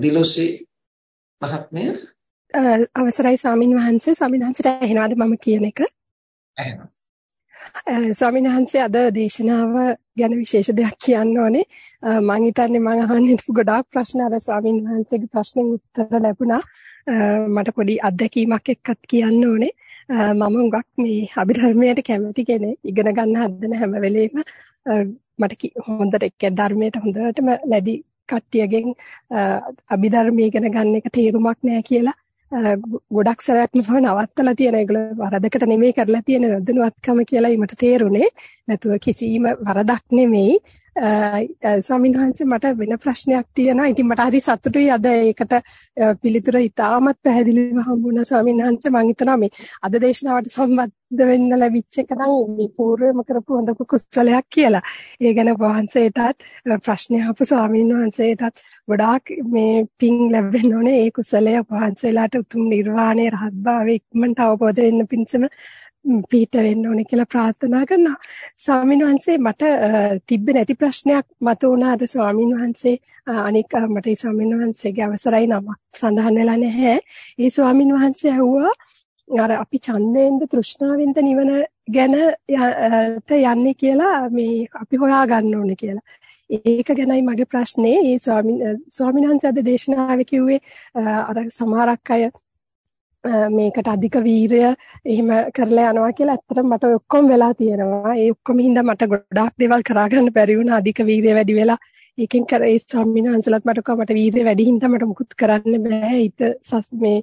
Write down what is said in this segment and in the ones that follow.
දිලොසි මහත්මිය අවසරයි ස්වාමින් වහන්සේ ස්වාමින් වහන්සේට ඇහෙනවද මම කියන එක? ඇහෙනවා. ස්වාමින් වහන්සේ අද දේශනාව ගැන විශේෂ දෙයක් කියන්න ඕනේ. මම හිතන්නේ මම අහන්නේ ගොඩාක් ප්‍රශ්න අර ස්වාමින් වහන්සේගේ ප්‍රශ්නෙන් උත්තර ලැබුණා. මට පොඩි අත්දැකීමක් එක්කත් කියන්න ඕනේ. මම හුඟක් මේ අභිධර්මයට කැමති කෙනෙක්. ඉගෙන ගන්න හදන හැම වෙලෙම මට හොඳට එක්ක ධර්මයට හොඳටම ලැබි කට්ටියගෙන් අභිධර්මයේ ඉගෙන ගන්න එක තේරුමක් නැහැ කියලා. ගොඩක් සැරයක් මම නවත්තලා තියෙන ඒගොල්ලෝ වරදකට නෙමෙයි කරලා තියෙන නොදැනුවත්කම කියලායි මට තේරුනේ. නැතුව කිසිම වරදක් නෙමෙයි. ස්වාමීන් වහන්සේ මට වෙන ප්‍රශ්නයක් තියෙනවා. ඉතින් මට හරි සතුටුයි අද ඒකට පිළිතුර ඉතාමත් පැහැදිලිව හම්බුණා ස්වාමීන් වහන්සේ. මම හිතනවා මේ අද දේශනාවට සම්බන්ධ වෙන්න ලැබිච්ච එක නම් මේ పూర్වෙම කරපු හොඳ කුසලයක් කියලා. ඒ ගැන වහන්සේටත් ප්‍රශ්න අහපු ස්වාමීන් වහන්සේටත් ගොඩාක් මේ පිං ලැබෙන්න ඕනේ. ඒ කුසලය වහන්සේලාට උතුම් නිර්වාණය රහත් භාවය ඉක්මනට අවබෝධ වෙන්න පිණිසම පිට වෙන්න ඕනේ කියලා ප්‍රාර්ථනා කරනවා. ස්වාමීන් වහන්සේ මට තිබ්බ නැති ප්‍රශ්නයක් මතුවුණාද ස්වාමීන් වහන්සේ අනික මට ඒ ස්වාමීන් වහන්සේගේ අවසරයි නමක් සඳහන් වෙලා නැහැ. ඒ ස්වාමීන් වහන්සේ ඇහුවා අර අපි ඡන්දයෙන්ද තෘෂ්ණාවෙන්ද නිවන ගැන යන්නේ කියලා මේ අපි හොයා ගන්න ඕනේ කියලා. ඒක ගැනයි මගේ ප්‍රශ්නේ. ඒ ස්වාමීන් ස්වාමීන් වහන්සේ අද දේශනාවේ කිව්වේ අර සමහරක් අය මේකට අධික වීරය එහෙම කරලා යනවා කියලා ඇත්තටම මට ඔක්කොම වෙලා තියෙනවා. ඒ ඔක්කොම හින්දා මට ගොඩාක් දේවල් කරා ගන්න බැරි වුණා. අධික වීරය වැඩි වෙලා ඒකෙන් කර ඒ ස්වාමීන් වහන්සේලාත් මට කිව්වා මට වීරය වැඩි හින්දා මට මුකුත් කරන්න බෑ. හිත සස් මේ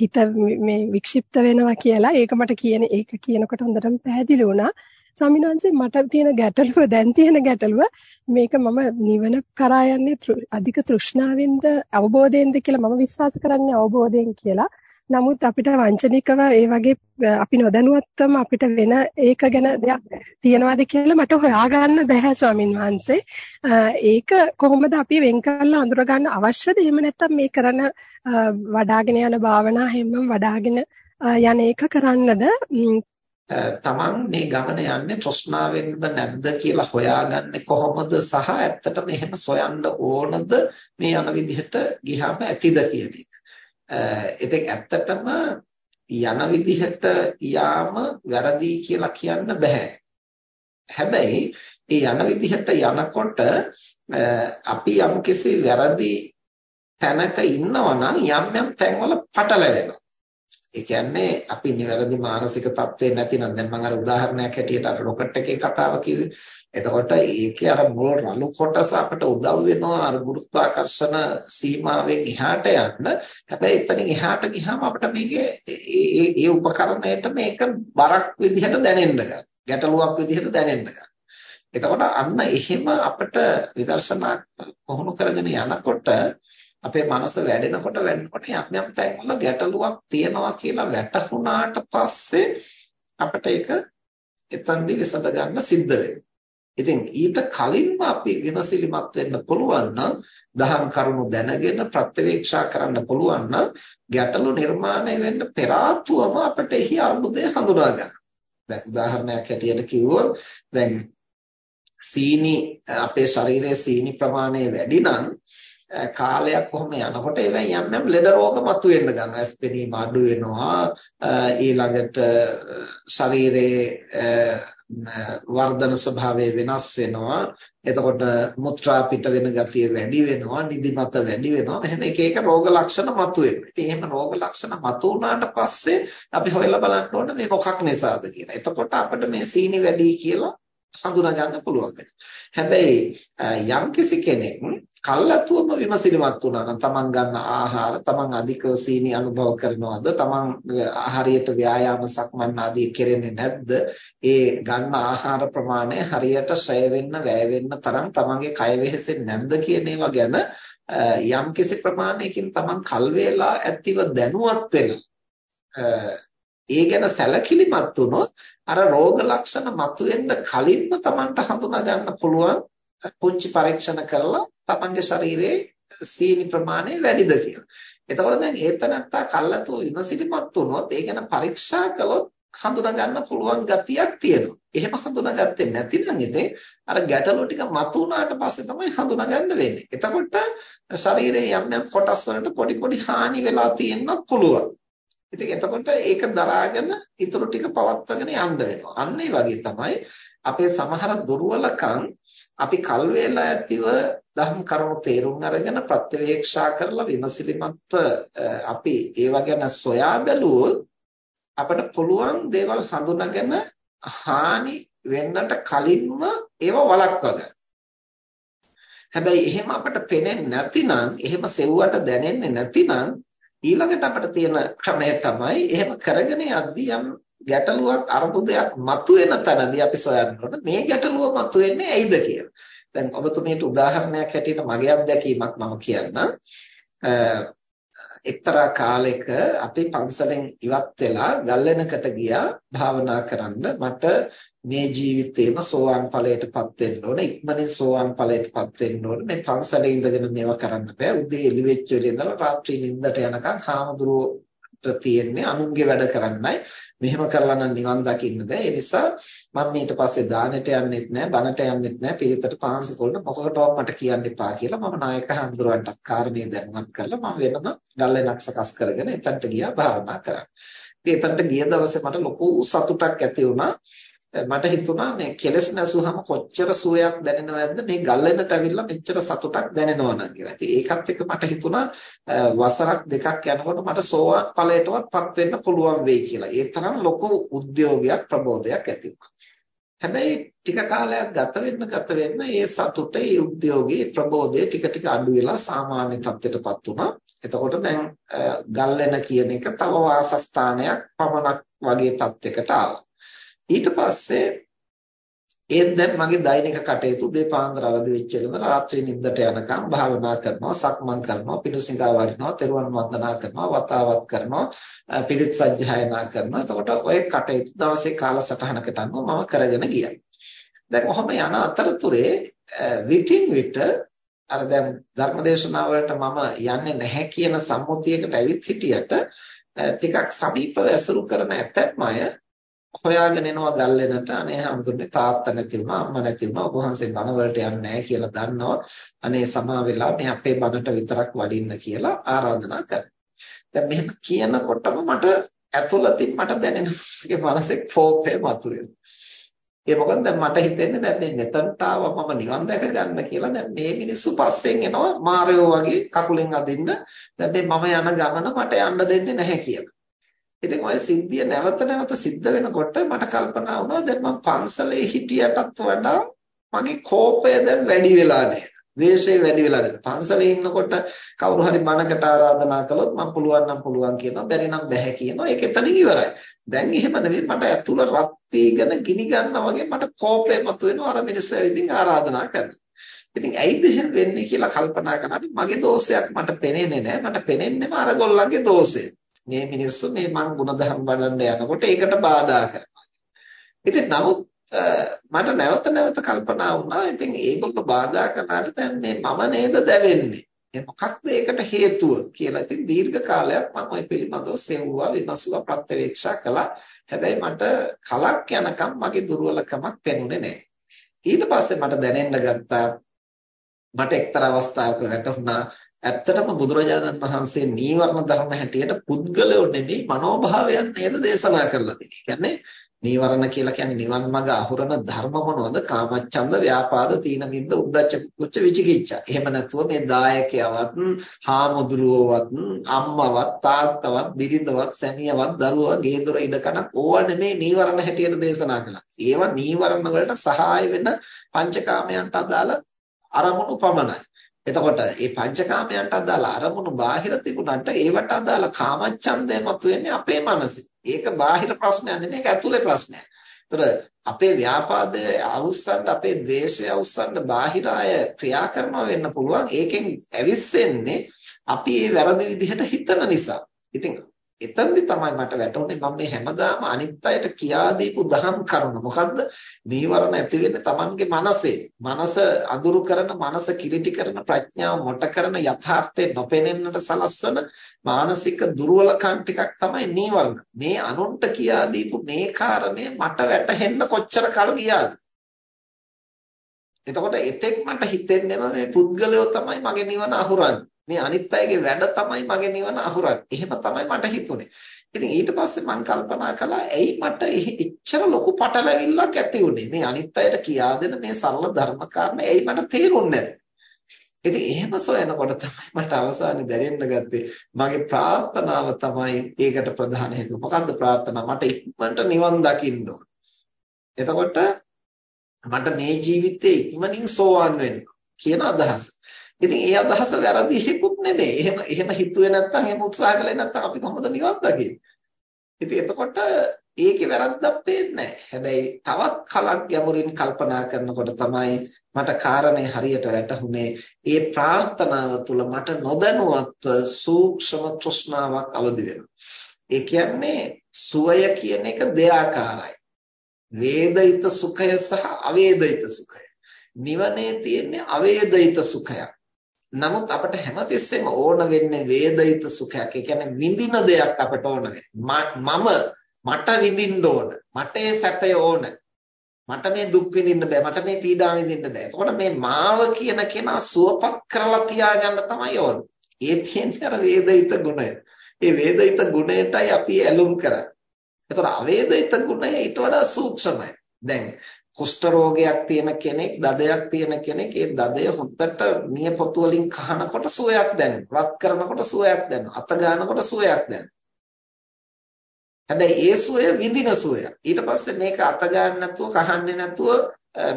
හිත මේ වික්ෂිප්ත වෙනවා කියලා. ඒක මට කියන ඒක කියනකොට හොඳටම පැහැදිලි වුණා. ස්වාමීන් වහන්සේ මට තියෙන ගැටලුව දැන් තියෙන ගැටලුව මේක මම නිවන කරා යන්නේ අධික තෘෂ්ණාවෙන්ද අවබෝධයෙන්ද කියලා මම විශ්වාස කරන්නේ අවබෝධයෙන් කියලා. නමුත් අපිට වංචනිකව ඒ වගේ අපි නොදැනුවත්වම අපිට වෙන ඒක ගැන දෙයක් තියනවාද කියලා මට හොයාගන්න බැහැ ස්වාමින් වහන්සේ. ඒක කොහොමද අපි වෙන් කරලා අඳුර ගන්න අවශ්‍යද? එහෙම නැත්නම් මේ කරන වඩාගෙන යන භාවනා හැමම වඩාගෙන යන එක කරන්නද? තමන් මේ ගමන යන්නේ තෘෂ්ණාවෙන්ද නැද්ද කියලා හොයාගන්නේ කොහොමද සහ ඇත්තටම එහෙම සොයන්න ඕනද මේ යන විදිහට ගියාම ඇතිද කියන එක. ඉතින් ඇත්තටම යන විදිහට යාම වැරදි කියලා කියන්න බෑ. හැබැයි ඒ යන විදිහට යනකොට අපි යම්කිසි වැරදි තැනක ඉන්නවා නම් යම් යම් තැන්වල පටලැවෙනවා. ඒ කියන්නේ අපි නිවැරදි මානසික තත්ත්වේ නැතිනම් දැන් මම අර උදාහරණයක් හැටියට අර රොකට් එකේ කතාව කිව්වේ. එතකොට ඒකේ අර මුල් රළු කොටස අපිට උදව් වෙනවා අර ගුරුත්වාකර්ෂණ සීමාවෙන් එහාට යන්න. හැබැයි එතනින් එහාට ගියාම අපිට මේකේ ඒ ඒ උපකරණයට මේක බරක් විදිහට දැනෙන්න ගන්නවා. ගැටලුවක් විදිහට දැනෙන්න ගන්නවා. එතකොට අන්න එහෙම අපිට විදර්ශනා පුහුණු කරගෙන යනකොට අපේ මනස වැඩෙනකොට වැඩෙනකොට යම් යම් තැන්වල ගැටලුවක් තියෙනවා කියලා වැටහුණාට පස්සේ අපිට ඒක එතනදි විසඳ ගන්න සිද්ධ වෙනවා. ඉතින් ඊට කලින්ම අපි විමසිලිමත් වෙන්න පුළුවන් නම් දහම් කරුණු දැනගෙන ප්‍රත්‍යවේක්ෂා කරන්න පුළුවන් නම් ගැටලු නිර්මාණය වෙන්න පෙර අපිට එහි අර්බුදය හඳුනා ගන්න. දැන් උදාහරණයක් හැටියට කිව්වොත් දැන් සීනි අපේ ශරීරයේ සීනි ප්‍රමාණය වැඩි නම් කාලයක් කොහොම යනකොට ඒවෙන් යම් යම් ලෙඩ රෝග මතුවෙන්න ගන්නවා. ඇස් පෙනීම අඩු වෙනවා. ඊළඟට ශරීරයේ වර්ධන ස්වභාවය වෙනස් වෙනවා. එතකොට මුත්‍රා පිට වෙන ගතිය වැඩි වෙනවා, නිදිමත වැඩි වෙනවා. මෙහෙම එක එක රෝග ලක්ෂණ මතුවෙනවා. ඉතින් එහෙම රෝග ලක්ෂණ මතු වුණාට පස්සේ අපි හොයලා බලන්න ඕනේ මේ මොකක් නිසාද කියලා. එතකොට අපිට මේ සීනි වැඩි කියලා හඳුනා ගන්න පුළුවන් හැබැයි යම්කිසි කෙනෙක් කල්ලාතුවම විමසිලිමත් වුණා නම් තමන් ගන්න ආහාර තමන් අධිකව සීනි අනුභව කරනවද තමන් හරියට ව්‍යායාම සක්මන් ආදී කෙරෙන්නේ නැද්ද? ඒ ගන්න ආහාර ප්‍රමාණය හරියට ශ්‍රය වෙන්න වැය වෙන්න තරම් තමන්ගේ කය වෙහෙසෙන්නේ නැද්ද කියන ඒවා ගැන යම්කිසි ප්‍රමාණයකින් තමන් කල් වේලා ඇතිව දැනුවත් වෙලා ඒ ගැන සැලකිලිමත් වුණොත් අර රෝග ලක්ෂණ මතුවෙන්න කලින්ම Tamanට හඳුනා ගන්න පුළුවන් පුංචි පරීක්ෂණ කරලා Tamanගේ ශරීරයේ සීනි ප්‍රමාණය වැඩිද කියලා. එතකොට දැන් ඒතනත්තා කල්ලාතෝ විමසිලිමත් වුණොත් ඒ ගැන පරීක්ෂා කළොත් හඳුනා ගන්න පුළුවන් ගතියක් තියෙනවා. එහෙම හඳුනාගත්තේ නැතිනම් ඉතින් අර ගැටලු ටික මතුවුණාට පස්සේ තමයි හඳුනා ගන්න වෙන්නේ. එතකොට ශරීරයේ යම් යම් කොටස් වලට පොඩි පොඩි හානි වෙලා තියෙන්නත් පුළුවන්. ඉතින් එතකොට ඒක දරාගෙන ඊටු ටික පවත්වාගෙන යන්න වෙනවා. අන්න ඒ වගේ තමයි අපේ සමහර දුර්වලකම් අපි කල් වේලා ඇතිව ධර්ම කරුණු තේරුම් අරගෙන ප්‍රත්‍යවේක්ෂා කරලා විමසිලිමත්ව අපි ඒව ගැන සොයා බැලුවොත් අපිට පුළුවන් දේවල් හඳුනාගෙන හානි වෙන්නට කලින්ම ඒව වළක්වා ගන්න. හැබැයි එහෙම අපිට පේන්නේ නැතිනම් එහෙම සෙව්වට දැනෙන්නේ නැතිනම් ඊළඟට අපිට තියෙන ක්‍රමය තමයි එහෙම කරගෙන යද්දී යම් ගැටලුවක් අරුබුදයක් මතුවෙන තැනදී අපි සොයන්න ඕන මේ ගැටලුව මතුවෙන්නේ ඇයිද කියලා. දැන් ඔබතුමීට උදාහරණයක් හැටියට මගේ අත්දැකීමක් මම කියන්නම්. එක්තරා කාලයක අපි පන්සලෙන් ඉවත් වෙලා ගල්ලෙනකට ගියා භාවනා කරන්න මට මේ ජීවිතේම සෝවාන් ඵලයටපත් වෙන්න ඕන ඉක්මනින් සෝවාන් ඵලයටපත් වෙන්න ඕන මේ පන්සලේ ඉඳගෙන මේවා කරන්න බෑ උදේ එළි වෙච්ච වෙලේ ඉඳලා රාත්‍රී නිින්දට යනකම් හාමුදුරුවෝ තියෙන්නේ අනුන්ගේ වැඩ කරන්නයි මෙහෙම කරලා නම් නිවන් දකින්න බෑ. ඒ නිසා මම ඊට පස්සේ දානෙට යන්නෙත් නෑ, බණට යන්නෙත් නෑ, පිළිතට පාංශ කොල්ල මොකකටවත් මට කියන්න එපා කියලා මම නායක හඳුරවන්ට කාරණේ දැනුවත් කරලා මම වෙනම ගල්ලෙනක් සකස් කරගෙන එතනට ගියා භාවනා කරන්න. ඉතින් එතනට ගිය දවසේ මට ලොකු සතුටක් ඇති වුණා. මට හිතුණා මේ කෙලස් නැසුවම කොච්චර සුවයක් දැනෙනවද මේ ගල්ලෙනට ඇවිල්ලා මෙච්චර සතුටක් දැනෙනවා නම් කියලා. ඉතින් ඒකත් එක්ක මට හිතුණා වසරක් දෙකක් යනකොට මට සෝවාන් ඵලයටවත්පත් වෙන්න පුළුවන් වෙයි කියලා. ඒ තරම් ලොකු උද්‍යෝගයක් ප්‍රබෝධයක් ඇති හැබැයි ටික කාලයක් ගත වෙන්න ගත වෙන්න ඒ සතුට, ඒ උද්‍යෝගය, ප්‍රබෝධය ටික ටික අඩු වෙලා සාමාන්‍ය තත්ත්වයටපත් වුණා. එතකොට දැන් ගල්ලෙන කියන එක තව වාසස්ථානයක් පමණක් වගේ තත්යකට ආවා. ඊට පස්සේ ඒත් දැන් මගේ දෛනික කටයුතු දෙපාන්දර අවදි වෙච්ච වෙලඳ රාත්‍රී නිින්දට යනකම් භාවනා කරනවා සක්මන් කරනවා පිඬුසිඟා වඩිනවා තෙරුවන් වන්දනා කරනවා වතාවත් කරනවා පිළිත් සජ්ජායනා කරනවා. එතකොට ඔය කටයුතු දවසේ කාලසටහනකට අනුව මම කරගෙන ගියා. දැන් ඔහම යන අතරතුරේ විටින් විට අර දැන් ධර්මදේශනාවලට මම යන්නේ නැහැ කියන සම්මුතියකට ඇවිත් හිටියට ටිකක් සමීපව ඇසුරු කරන ඇතැම් අය හොයාගෙන එනවා ගල්ලෙනට අනේ හැමතුනේ තාත්තා නැති වුණා අම්මා නැති වුණා ඔබ වහන්සේ බණ වලට යන්නේ නැහැ කියලා දන්නවා. අනේ සමා වෙලා මේ අපේ බණට විතරක් වඩින්න කියලා ආරාධනා කරනවා. දැන් මෙහෙම කියනකොටම මට ඇතුළතින් මට දැනෙනවා. මගේ මනසේ ෆෝපේ මතුවෙනවා. ඒ මොකද දැන් මට හිතෙන්නේ දැන් මේ මෙතනට ආව මම නිවන් දැක ගන්න කියලා දැන් මේ මිනිස්සු පස්සෙන් එනවා මාරයෝ වගේ කකුලෙන් අදින්න. දැන් මේ මම යන ගමන මට යන්න දෙන්නේ නැහැ කියලා. ඉතින් ওই සිද්ධිය නැවත නැවත සිද්ධ වෙනකොට මට කල්පනා වුණා දැන් මම පන්සලේ හිටියටත් වඩා මගේ කෝපය දැන් වැඩි වෙලා නේද? ද්වේෂය වැඩි වෙලා නේද? පන්සලේ ඉන්නකොට කවුරු හරි බණකට ආරාධනා කළොත් මම පුළුවන් නම් පුළුවන් කියනවා, බැරි නම් බැහැ කියනවා. ඒක එතනින් ඉවරයි. දැන් එහෙම නෙවෙයි මට ඇතුළ රත් වීගෙන ගිනි ගන්නවා වගේ මට කෝපය මතුවෙනවා අර මිනිස්සු ඇවිදින් ආරාධනා කරනවා. ඉතින් ඇයිද එහෙම වෙන්නේ කියලා කල්පනා කරනකොට මගේ දෝෂයක් මට පේන්නේ නැහැ. මට පේන්නේම අර ගොල්ලන්ගේ දෝෂය. මේ මිනිස්සු මේ මං ಗುಣධර්ම බලන්න යනකොට ඒකට බාධා කරනවා. ඉතින් නමුත් මට නැවත නැවත කල්පනා වුණා ඉතින් ඒගොල්ලෝ බාධා කරනාට දැන් මේ මම නේද දැවෙන්නේ. ඒ මොකක්ද ඒකට හේතුව කියලා ඉතින් දීර්ඝ කාලයක් මම ওই පිළිබඳව සෙව්වා විමසුවා ප්‍රත්‍යවේක්ෂා කළා. හැබැයි මට කලක් යනකම් මගේ දුර්වලකමක් පෙනුනේ නැහැ. ඊට පස්සේ මට දැනෙන්න ගත්තා මට එක්තරා අවස්ථාවක වැටුණා ඇත්තටම බුදුරජාණන් වහන්සේ නීවරණ ධර්ම හැටියට පුද්ගලයෝ නෙමෙයි මනෝභාවයන් නේද දේශනා කරලා තියෙන්නේ. කියන්නේ නීවරණ කියලා කියන්නේ නිවන් මඟ අහුරන ධර්ම මොනවද? කාමච්ඡන්ද, ව්‍යාපාද, තීන මිද්ද, උද්ධච්ච කුච්ච විචිකිච්ඡා. එහෙම නැතුව මේ දායකයවත්, හාමුදුරුවෝවත්, අම්මවත්, තාත්තවත්, බිරිඳවත්, සැමියවත්, දරුවා, ගේ දොර ඉඩකඩක් ඕවා නෙමෙයි නීවරණ හැටියට දේශනා කළා. ඒවා නීවරණ වලට සහාය වෙන පංචකාමයන්ට අදාළ අරමුණු පමණයි. එතකොට මේ පංචකාමයන්ට අදාළ අරමුණු බාහිර තිබුණාට ඒවට අදාළ කාමච්ඡන්දය මතුවෙන්නේ අපේ මනසේ. ඒක බාහිර ප්‍රශ්නයක් නෙමෙයි ඒක ඇතුලේ ප්‍රශ්නයක්. ඒතර අපේ ව්‍යාපාදය අවුස්සන්න අපේ ද්වේෂය අවුස්සන්න බාහිර අය ක්‍රියා කරනවා වෙන්න පුළුවන්. ඒකෙන් ඇවිස්සෙන්නේ අපි ඒ වැරදි විදිහට හිතන නිසා. ඉතින් එතනදි තමයි මට වැටුනේ මම මේ හැමදාම අනිත් අයට කියා දීපු දහම් කරුණ. මොකද්ද? නීවරණ ඇති වෙන්නේ Tamanගේ මනසේ. මනස අඳුරු කරන, මනස කිලිටි කරන, ප්‍රඥාව මොට කරන යථාර්ථය නොපෙනෙන්නට සලස්වන මානසික දුර්වලකම් ටිකක් තමයි නීවරණ. මේ අනුන්ට කියා දීපු මේ කාරණය මට වැටහෙන්න කොච්චර කල් ගියාද? එතකොට එතෙක් මට හිතෙන්නේම මේ පුද්ගලයෝ තමයි මගේ නිවන අහුරන්නේ. මේ අනිත් අයගේ වැඩ තමයි මගේ නිවන අහුරන්නේ. එහෙම තමයි මට හිතුනේ. ඉතින් ඊට පස්සේ මම කල්පනා කළා ඇයි මට එච්චර ලොකු පටලැවිල්ලක් ඇති වුනේ? මේ අනිත් අයට කියා දෙන මේ සරල ධර්ම කාරණා ඇයි මට තේරුන්නේ ඉතින් එහෙම සොයනකොට තමයි මට අවසානයේ දැනෙන්න ගත්තේ මගේ ප්‍රාර්ථනාව තමයි ඒකට ප්‍රධාන හේතුව. මොකද්ද ප්‍රාර්ථනාව? මට ඉක්මනට නිවන් දකින්න ඕන. එතකොට මට මේ ජීවිතේ ඉක්මනින් සෝවන් වෙන්න කියන අදහස. ඉතින් ඒ අදහස වැරදි හිපුත් නෙමෙයි. එහෙම එහෙම හිතුවේ නැත්නම් එහෙම උත්සාහ කළේ නැත්නම් අපි කොහොමද නිවන් දකින්නේ? ඉතින් එතකොට ඒකේ වැරද්දක් පේන්නේ හැබැයි තවත් කලක් ගැඹුරින් කල්පනා කරනකොට තමයි මට කාරණේ හරියට වැටහුනේ ඒ ප්‍රාර්ථනාව තුළ මට නොදැනුවත්ව සූක්ෂම තෘෂ්ණාවක් අවදි වෙනවා. ඒ කියන්නේ සුවය කියන එක දෙආකාරයි. වේදිත සුඛය සහ අවේදිත සුඛය. නිවනේ තියෙන්නේ අවේදිත සුඛයක්. නමුත් අපිට හැමතිස්සෙම ඕන වෙන්නේ වේදිත සුඛයක්. ඒ කියන්නේ විඳින දෙයක් අපිට ඕන මම මට විඳින්න ඕන. මට ඒ සැපය ඕන. මට මේ දුක් විඳින්න බෑ. මට මේ පීඩා විඳින්න බෑ. එතකොට මේ මාව කියන කෙනා සුවපත් කරලා තියාගන්න තමයි ඕන. ඒ තියෙන්නේ අර වේදිත ගුණය. ඒ වේදිත ගුණයටයි අපි ඇලුම් කරන්නේ. එතකොට අවේදිත ගුණය ඊට වඩා සූක්ෂමයි. දැන් කුෂ්ඨ රෝගයක් තියෙන කෙනෙක්, දදයක් තියෙන කෙනෙක්, ඒ දදය හොත්තට නියපොතු වලින් කහනකොට සුවයක් දැනෙනවා. රත් කරනකොට සුවයක් දැනෙනවා. අත ගන්නකොට සුවයක් දැනෙනවා. හැබැයි ඒ සුවය විඳින සුවය. ඊට පස්සේ මේක අත ගන්න නැතුව, කහන්නේ නැතුව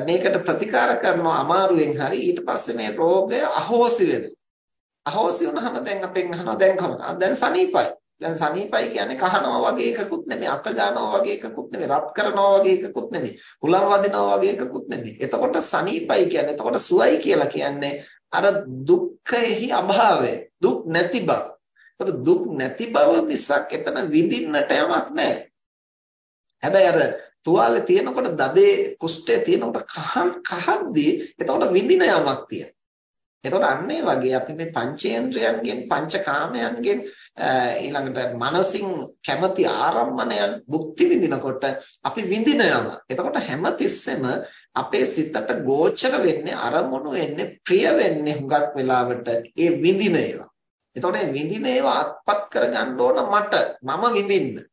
මේකට ප්‍රතිකාර කරනවා අමාරුවෙන් හරි ඊට පස්සේ මේ රෝගය අහෝසි වෙනවා. අහෝසි වුණාම දැන් අපෙන් අහනවා දැන් කොහොමද? දැන් සනීපයි. දැන් සනීපයි කියන්නේ කහනවා වගේ එකකුත් නෙමෙයි අත ගන්නවා වගේ එකකුත් නෙමෙයි රත් කරනවා වගේ එකකුත් නෙමෙයි හුලම් වදිනවා වගේ එකකුත් නෙමෙයි. එතකොට සනීපයි කියන්නේ එතකොට සුවයි කියලා කියන්නේ අර දුක්ඛෙහි අභාවය දුක් නැති බව. එතකොට දුක් නැති බව මිසක් එතන විඳින්නට යමක් නැහැ. හැබැයි අර තුවාලේ තියෙනකොට දදේ කුෂ්ඨයේ තියෙනකොට කහන් කහද්දී එතකොට විඳින යමක් තියෙනවා. එතකොට අන්න ඒ වගේ අපි මේ පංචේන්ද්‍රයන්ගෙන් පංචකාමයන්ගෙන් ඊළඟට මනසින් කැමති ආරම්මණයන් භුක්ති විඳිනකොට අපි විඳින යම. එතකොට හැමතිස්සෙම අපේ සිතට ගෝචර වෙන්නේ අරමුණු වෙන්නේ ප්‍රිය වෙන්නේ හුඟක් වෙලාවට ඒ විඳින ඒවා. එතකොට මේ විඳින ඒවා අත්පත් කරගන්න ඕන මට මම විඳින්න.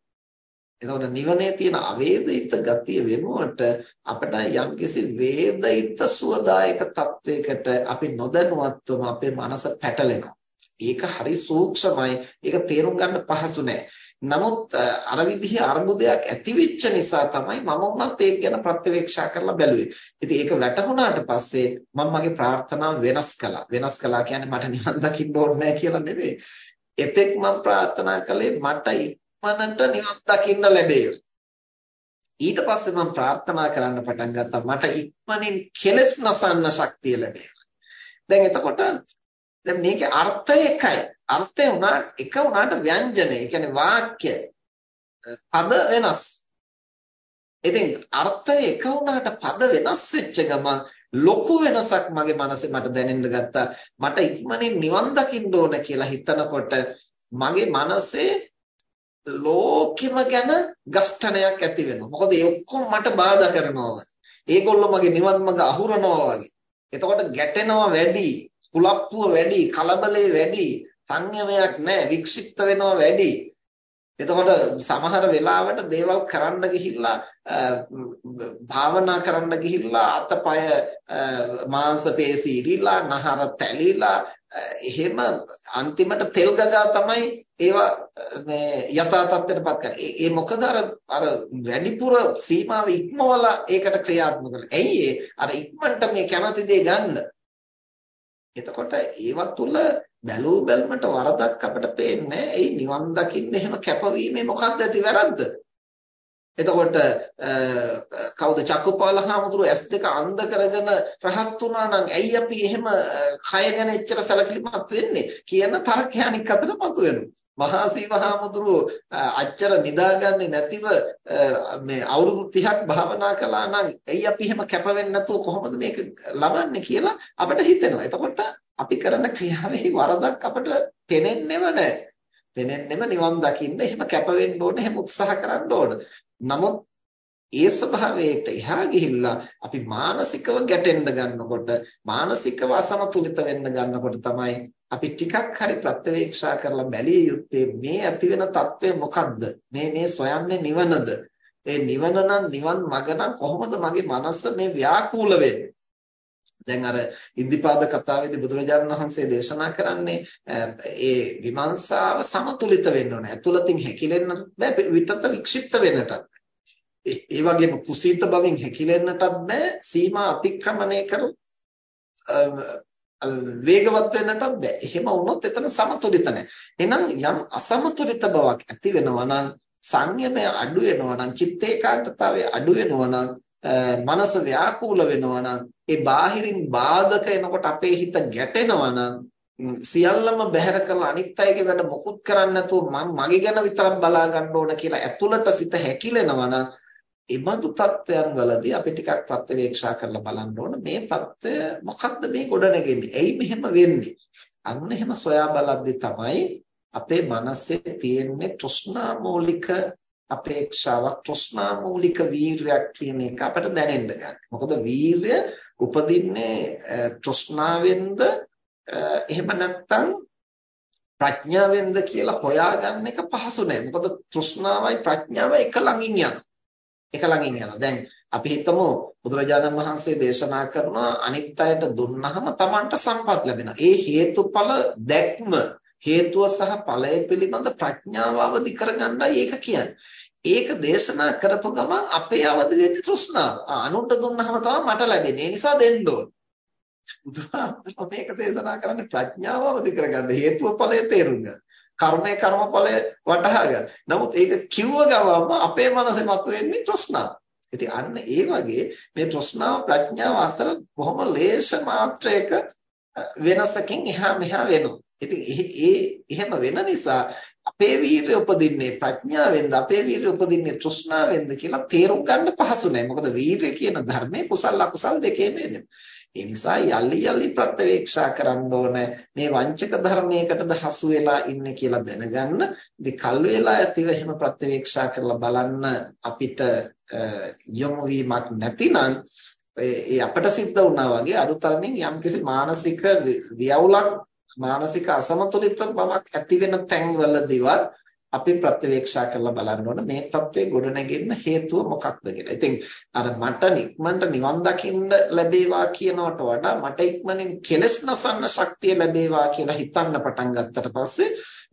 එතකොට නිවනේ තියෙන අවේදිත ගතිය වෙනුවට අපිට යම්කිසි වේදිත සුවදායක තත්වයකට අපි නොදැනුවත්වම අපේ මනස පැටලෙනවා. ඒක හරි සූක්ෂමයි. ඒක තේරුම් ගන්න පහසු නෑ. නමුත් අර විදිහේ අර්බුදයක් ඇති වෙච්ච නිසා තමයි මම උනත් ඒක ගැන ප්‍රත්‍යවේක්ෂා කරලා බැලුවේ. ඉතින් ඒක වැටහුණාට පස්සේ මම මගේ ප්‍රාර්ථනාව වෙනස් කළා. වෙනස් කළා කියන්නේ මට නිවන් දකින්න ඕනේ කියලා නෙවෙයි. එතෙක් මම ප්‍රාර්ථනා කළේ මට ඉක්මනට නිවන් දකින්න ලැබේවි. ඊට පස්සේ මම ප්‍රාර්ථනා කරන්න පටන් ගත්තා මට ඉක්මනින් කෙලස් නසන්න ශක්තිය ලැබේවා. දැන් එතකොට දැන් මේකේ අර්ථය එකයි. අර්ථය උනා එක උනාට ව්‍යංජනය. ඒ කියන්නේ වාක්‍ය පද වෙනස්. ඉතින් අර්ථය එක උනාට පද වෙනස් වෙච්ච ගමන් ලොකු වෙනසක් මගේ මනසේ මට දැනෙන්න ගත්තා. මට ඉක්මනින් නිවන් දකින්න ඕන කියලා හිතනකොට මගේ මනසේ ලෝකෙම ගැන ගස්ඨනයක් ඇති වෙනවා. මොකද ඒ ඔක්කොම මට බාධා කරනවා. ඒගොල්ලෝ මගේ නිවන් මඟ අහුරනවා වගේ. එතකොට ගැටෙනවා වැඩි. කුලප්පුව වැඩි, කලබලේ වැඩි, සංයමයක් නැහැ, වික්ෂිප්ත වෙනවා වැඩි. එතකොට සමහර වෙලාවට දේවල් කරන්න ගිහිල්ලා භාවනා කරන්න ගිහිල්ලා අතපය මාංශ පේශි ඉරිලා නහර තැලිලා එහෙම අන්තිමට තෙල් ගගා තමයි ඒවා මේ යථා තත්ත්වයටපත් කරන්නේ. ඒ මොකද අර අර වැඩිපුර සීමාව ඉක්මවලා ඒකට ක්‍රියාත්මක කරලා. ඇයි අර ඉක්මනට මේ කැමති දේ ගන්න. එතකොට ඒවත් තුල බැලූ බැලමට වරදක් අපිට පේන්නේ ඒ නිවන් දකින්න එහෙම කැපවීමේ මොකක්ද ඇති වැරද්ද එතකොට කවුද චක්කපාල හාමුදුරුව S2 අන්ධ කරගෙන රහත් වුණා නම් ඇයි අපි එහෙම කය ගැන එච්චර සැලකිලිමත් වෙන්නේ කියන තර්කයන්ික අතර මතුවෙනවා මහා සීවහාමුදුරුව අච්චර නිදාගන්නේ නැතිව මේ අවුරුදු 30ක් භාවනා කළා නම් ඇයි අපි එහෙම කැප වෙන්නේ නැතුව කොහොමද මේක ලබන්නේ කියලා අපිට හිතෙනවා. එතකොට අපි කරන ක්‍රියාවේ වරදක් අපිට පේනෙන්නේම නැහැ. පේනෙන්නෙම නිවන් දකින්න එහෙම කැප වෙන්න ඕන, එහෙම උත්සාහ කරන්න ඕන. නමුත් ඒ ස්වභාවයට එහා ගිහිල්ලා අපි මානසිකව ගැටෙන්න ගන්නකොට මානසිකව අසමතුලිත වෙන්න ගන්නකොට තමයි අපි ටිකක් හරි ප්‍රත්‍යවේක්ෂා කරලා බැලිය යුත්තේ මේ ඇති වෙන తත්වය මොකද්ද? මේ මේ සොයන්නේ නිවනද? ඒ නිවන නම් නිවන් මඟ නම් කොහොමද මගේ මනස මේ ව්‍යාකූල වෙන්නේ? දැන් අර ඉන්දිපාද කතාවේදී බුදුරජාණන් වහන්සේ දේශනා කරන්නේ ඒ විමර්ශාව සමතුලිත වෙන්න ඕනේ. ඇතුළතින් හැකිලෙන්නත් බෑ විතත වික්ෂිප්ත වෙන්නටත්. ඒ වගේම කුසීත බවින් හැකිලෙන්නටත් බෑ සීමා අතික්‍රමණය කරු වේගවත් වෙන්නටත් බෑ. එහෙම වුණොත් එතන සමතුලිත නැහැ. එහෙනම් යම් අසමතුලිත බවක් ඇති වෙනවා නම් සංයමය අඩු වෙනවා නම් චිත්ත ඒකාග්‍රතාවය අඩු වෙනවා නම් මනස ව්‍යාකූල වෙනවා නම් ඒ බාහිරින් බාධක එනකොට අපේ හිත ගැටෙනවා නම් සියල්ලම බැහැර කරලා අනිත් අයගේ වැඩ මොකුත් කරන්නේ නැතුව මම මගේ ගැන විතරක් බලා ගන්න ඕන කියලා ඇතුළට සිත හැකිලෙනවා නම් ඉබඳු தත්වයන් වලදී අපි ටිකක් ප්‍රත්‍යවේක්ෂා කරලා බලන්න ඕන මේ தත්වය මොකක්ද මේ ගොඩනගෙන්නේ? ඇයි මෙහෙම වෙන්නේ? අන්න එහෙම සොයා බලද්දී තමයි අපේ මනසේ තියෙන්නේ තෘෂ්ණා මූලික අපේක්ෂාවක් තෘෂ්ණා මූලික වීරයක් කියන එක අපිට දැනෙන්න ගන්න. මොකද වීරය උපදින්නේ තෘෂ්ණාවෙන්ද එහෙම නැත්නම් ප්‍රඥාවෙන්ද කියලා හොයාගන්න එක පහසු නෑ. මොකද තෘෂ්ණාවයි ප්‍රඥාවයි එක ළඟින් යනවා. එක ළඟින් යනවා. දැන් අපි හිතමු බුදුරජාණන් වහන්සේ දේශනා කරන අනිත් අයට දුන්නහම Tamanට සම්පත් ලැබෙනවා. ඒ හේතුඵල දැක්ම හේතුව සහ ඵලය පිළිබඳ ප්‍රඥාව අවදි කරගන්නයි ඒක කියන්නේ. ඒක දේශනා කරපු ගමන් අපේ අවදි වෙන්නේ තෘෂ්ණාව. අනුන්ට දුන්නහම තමයි මට ලැබෙන්නේ. ඒ නිසා දෙන්න ඕන. බුදුහාමුදුරුවෝ මේක දේශනා කරන්නේ ප්‍රඥාව අවදි කරගන්න හේතුව ඵලය තේරුම් ගන්න. කර්මය කර්මඵලය වටහා ගන්න. නමුත් ඒක කිව්ව ගමන්ම අපේ මනසේ මතුවෙන්නේ තෘෂ්ණාව. ඉතින් අන්න ඒ වගේ මේ තෘෂ්ණාව ප්‍රඥාව අතර බොහොම ලේෂ මාත්‍රයක වෙනසකින් එහා මෙහා වෙනවා. ඉතින් ඒ එහෙම වෙන නිසා අපේ වීරිය උපදින්නේ ප්‍රඥාවෙන්ද අපේ වීරිය උපදින්නේ තෘෂ්ණාවෙන්ද කියලා තේරුම් ගන්න පහසු නෑ. මොකද වීරිය කියන ධර්මයේ කුසල අකුසල දෙකේම යෙදෙනවා. ඒ නිසා යලි යලි ප්‍රත්‍යවේක්ෂා කරන්න ඕන මේ වංචක ධර්මයකටද හසු වෙලා ඉන්නේ කියලා දැනගන්න. ඉතින් කල් වේලා ඇතිව එහෙම ප්‍රත්‍යවේක්ෂා කරලා බලන්න අපිට යොමු වීමක් නැතිනම් ඒ අපට සිද්ධ වුණා වගේ අඩුතරමින් යම්කිසි මානසික වියවුලක් මානසික අසමතුලිත බවක් ඇති වෙන තැන්වලදීවත් අපි ප්‍රත්‍යවේක්ෂා කරලා බලන්න ඕන මේ தત્ත්වයේ ගොඩනැගෙන්න හේතුව මොකක්ද කියලා. ඉතින් අර මට ඉක්මනට නිවන් දකින්න ලැබේවා කියනවට වඩා මට ඉක්මනින් කෙලස් නසන්න ශක්තිය ලැබේවා කියලා හිතන්න පටන් ගත්තට පස්සේ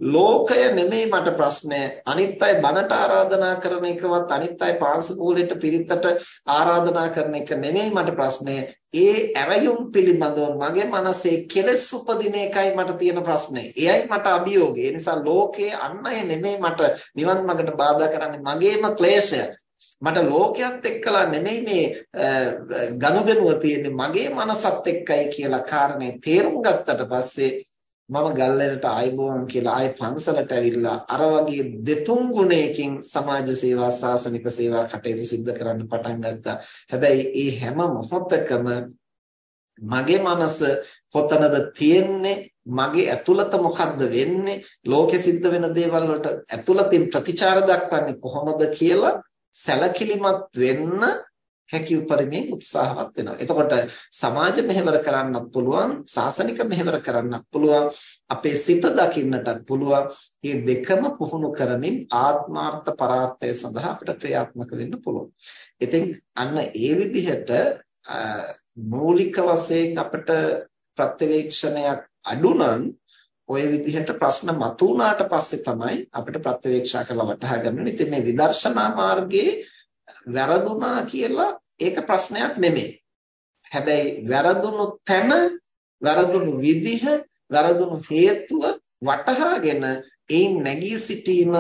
ලෝකය නෙමෙයි මට ප්‍රශ්නය. අනිත් අය බණට ආරාධනා කරන එකවත් අනිත් අය පාංශකූලෙට පිරිතට ආරාධනා කරන එක නෙමෙයි මට ප්‍රශ්නය. ඒ ඇවයුම් පිළිබඳව මගේ මනසේ කෙලෙස් උපදින එකයි මට තියෙන ප්‍රශ්නේ. එයයි මට අභියෝගය. ඒ නිසා ලෝකයේ අන් අය නෙමෙයි මට නිවන් මාර්ගට බාධා කරන්නේ මගේම ක්ලේශය. මට ලෝකයක් එක්කලා නෙමෙයි මේ ගනුදෙනුව තියෙන්නේ මගේ මනසත් එක්කයි කියලා කාරණේ තේරුම් ගත්තට පස්සේ මම ගල්ලෙනට ආයිබෝවන් කියලා ආයි පන්සලට ඇවිල්ලා අර වගේ දෙතුන් ගුණයකින් සමාජ සේවා සාසනික සේවා කටයුතු සිදු කරන්න පටන් ගත්තා. හැබැයි ඒ හැම මොහොතකම මගේ මනස කොතනද තියෙන්නේ මගේ ඇතුළත මොකද්ද වෙන්නේ ලෝකෙ සිද්ධ වෙන දේවල් වලට ඇතුළතින් ප්‍රතිචාර දක්වන්නේ කොහොමද කියලා සැලකිලිමත් වෙන්න හැකි උපරිමයෙන් උත්සාහවත් වෙනවා. එතකොට සමාජ මෙහෙවර කරන්නත් පුළුවන්, සාසනික මෙහෙවර කරන්නත් පුළුවන්, අපේ සිත දකින්නටත් පුළුවන්. මේ දෙකම පුහුණු කරමින් ආත්මාර්ථ පරාර්ථය සඳහා අපිට ක්‍රියාත්මක වෙන්න පුළුවන්. ඉතින් අන්න ඒ විදිහට මූලික වශයෙන් අපිට ප්‍රත්‍යවේක්ෂණයක් අඩු නම් ওই විදිහට ප්‍රශ්න මතුවුණාට පස්සේ තමයි අපිට ප්‍රත්‍යවේක්ෂා කරලා වටහා ගන්න ඕනේ. ඉතින් මේ විදර්ශනා මාර්ගයේ වැරදුනා කියලා ඒක ප්‍රශ්නයක් නෙමෙයි. හැබැයි වැරදුණු තැන, වැරදුණු විදිහ, වැරදුණු හේතුව වටහාගෙන ඒන් නැගී සිටීම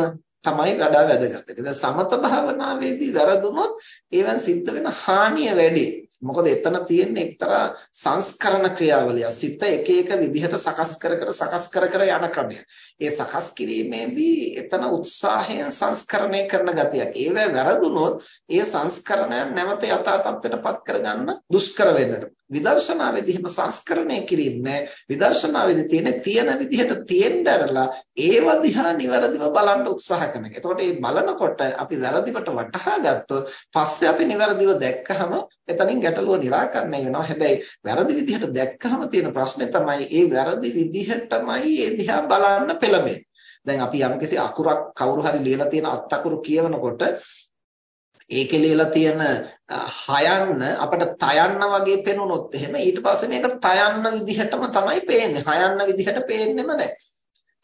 තමයි වඩා වැදගත්. ඒක සමත භාවනාවේදී වැරදුනොත් ඒවෙන් සිද්ධ වෙන හානිය වැඩි. මොකද එතන තියෙන්නේ එක්තරා සංස්කරණ ක්‍රියාවලිය. සිත එක එක විදිහට සකස් කර කර සකස් කර කර යන ක්‍රමය. ඒ සකස් කිරීමේදී එතන උත්සාහයෙන් සංස්කරණය කරන ගතියක්. ඒවැ වැරදුනොත් ඒ සංස්කරණයන් නැවත යථා තත්ත්වයටපත් කරගන්න දුෂ්කර වෙන්නට. විදර්ශනාවේදී එහෙම සංස්කරණය කිරීම විදර්ශනාවේදී තියෙන තියෙන විදිහට තියෙන්නදරලා ඒව දිහා නිවැරදිව බලන්න උත්සාහ කරන එක. එතකොට මේ බලනකොට අපි වැරදිවට වටහා ගත්තොත් පස්සේ අපි නිවැරදිව දැක්කහම එතනින් ගැටලුව निराකරණය වෙනවා. හැබැයි වැරදි විදිහට දැක්කහම තියෙන ප්‍රශ්නේ තමයි ඒ වැරදි විදිහටමයි ඒ දිහා බලන්න පෙළඹෙන්නේ. දැන් අපි යම්කිසි අකුරක් කවුරු හරි ලියලා තියෙන අත් අකුරු කියවනකොට ඒකේ ලියලා තියෙන හයන්න අපිට තයන්න වගේ පෙනුනොත් එහෙම ඊට පස්සේ මේක තයන්න විදිහටම තමයි පේන්නේ. හයන්න විදිහට පේන්නෙම නැහැ.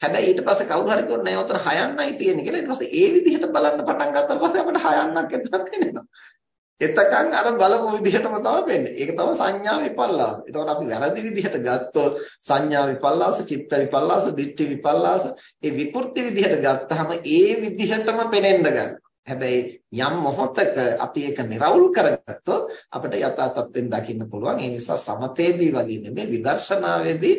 හැබැයි ඊට පස්සේ කවුරු හරි කියනවා නෑ උතන හයන්නයි තියෙන්නේ කියලා ඊට පස්සේ ඒ විදිහට බලන්න පටන් ගත්තා පස්සේ අපිට හයන්නක් එතනක් පේනවා. එතකන් අර බලපු විදිහටම තමයි වෙන්නේ. ඒක තමයි සංඥා විපල්ලාස. එතකොට අපි වැරදි විදිහට ගත්තොත් සංඥා විපල්ලාස, චිත්ත විපල්ලාස, දිට්ඨි විපල්ලාස, ඒ විකෘති විදිහට ගත්තාම ඒ විදිහටම පෙනෙන්න ගන්නවා. හැබැයි යම් මොහොතක අපි ඒක નિරවුල් කරගත්තොත් අපිට යථා තත්ත්වෙන් දකින්න පුළුවන්. ඒ නිසා සමතේදී වගේ නෙමෙයි විදර්ශනාවේදී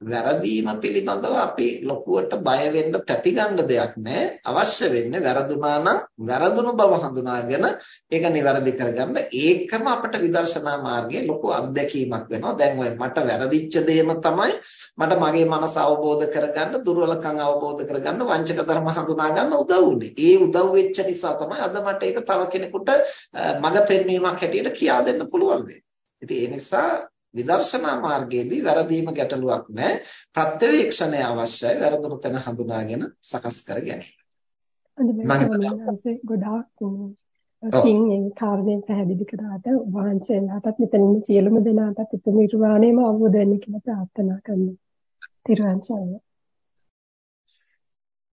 වැරදීම පිළිබඳව අපි ලොකුවට බය වෙන්න තැති ගන්න දෙයක් නැහැ. අවශ්‍ය වෙන්නේ වැරදුනා නම් වැරදුණු බව හඳුනාගෙන ඒක નિවැරදි කරගන්න. ඒකම අපිට විදර්ශනා මාර්ගයේ ලොකු අත්දැකීමක් වෙනවා. දැන් ඔය මට වැරදිච්ච දෙයම තමයි මට මගේ මනස අවබෝධ කරගන්න, දුර්වලකම් අවබෝධ කරගන්න, වංචක ධර්ම හඳුනා ගන්න උදව් වුනේ. ඒ උදව් වෙච්ච නිසා තමයි අද මට ඒක තව කෙනෙකුට මඟ පෙන්වීමක් හැටියට කියා දෙන්න පුළුවන් වෙන්නේ. ඉතින් ඒ නිසා විදර්ශනා මාර්ගයේදී වැරදීම ගැටලුවක් නැහැ. ප්‍රත්‍යවේක්ෂණය අවශ්‍යයි. වැරදුණු තැන හඳුනාගෙන සකස් කර ගැනීම. ගොඩාක් තින් ඒ කාරණේ පැහැදිලි කරාට වහන්සේලාටත් මෙතන ඉන්න සියලුම දෙනාටත් උතුම් නිර්වාණයම අවබෝධ වෙන්න කියලා ප්‍රාර්ථනා කරනවා. තිරුවන් සරණයි.